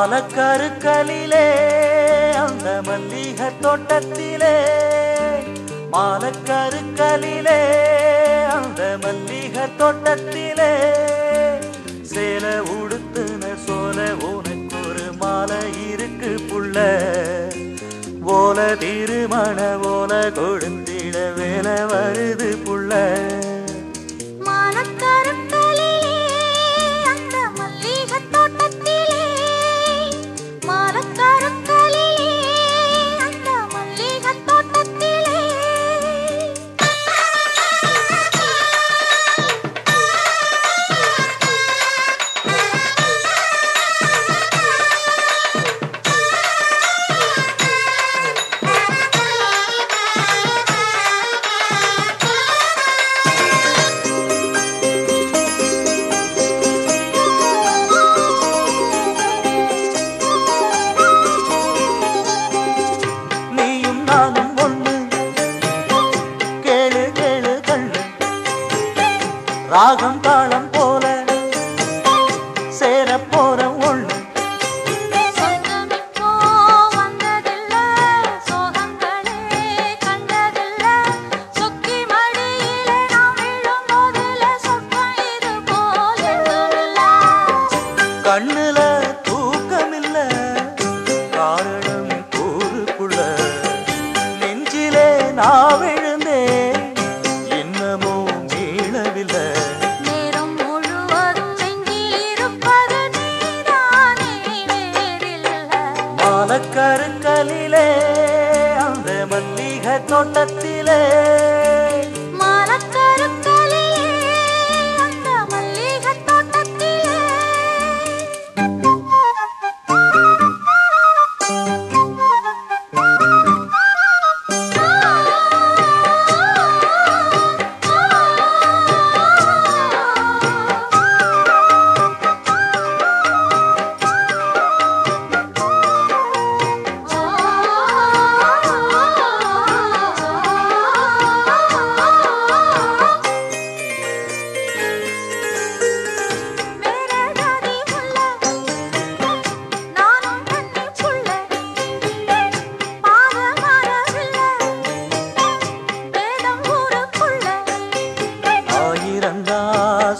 மாலக்கருக்கலிலே அந்த மல்லிக தோட்டத்திலே மாலக்கருக்கலிலே அந்த மல்லிக தோட்டத்திலே. சேல உடுத்துன சோல உனக்கு ஒரு மாலை இருக்கு புள்ள. ஓல திருமண ஓல கொடுத்திட வேலை வருது புள்ள. ராகம் தாளம் போல சேர போற ஒண்ணு கண்ணுல தூக்கமில்ல காரணம் கூறுக்குள்ள. நெஞ்சிலே நான் மாலக்கருக்கலிலே அந்த மல்லிகை தோட்டத்திலே.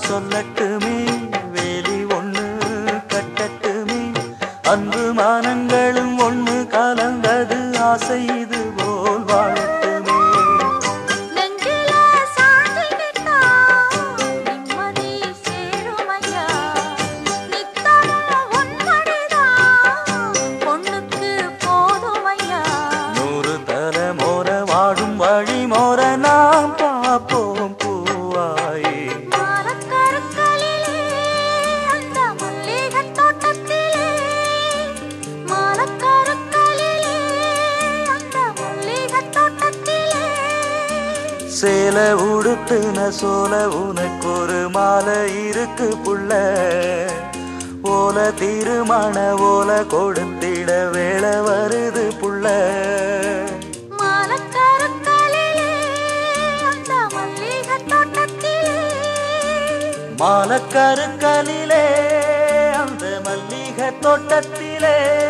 சொல்லட்டுமே வேலி ஒண்ணு கட்டட்டுமே. அன்பு மானங்களும் ஒண்ணு கலந்தது ஆசை இது போல் வாழட்டுமே. வாழும் வழி மோர சேல உடுத்துன சோல உனக்கு ஒரு மாலை இருக்கு புள்ள. ஓல திருமண ஓல கொடுத்திட வேலை வருது புள்ள. மாலக்கருக்கலிலே அந்த மல்லிகை தோட்டத்திலே.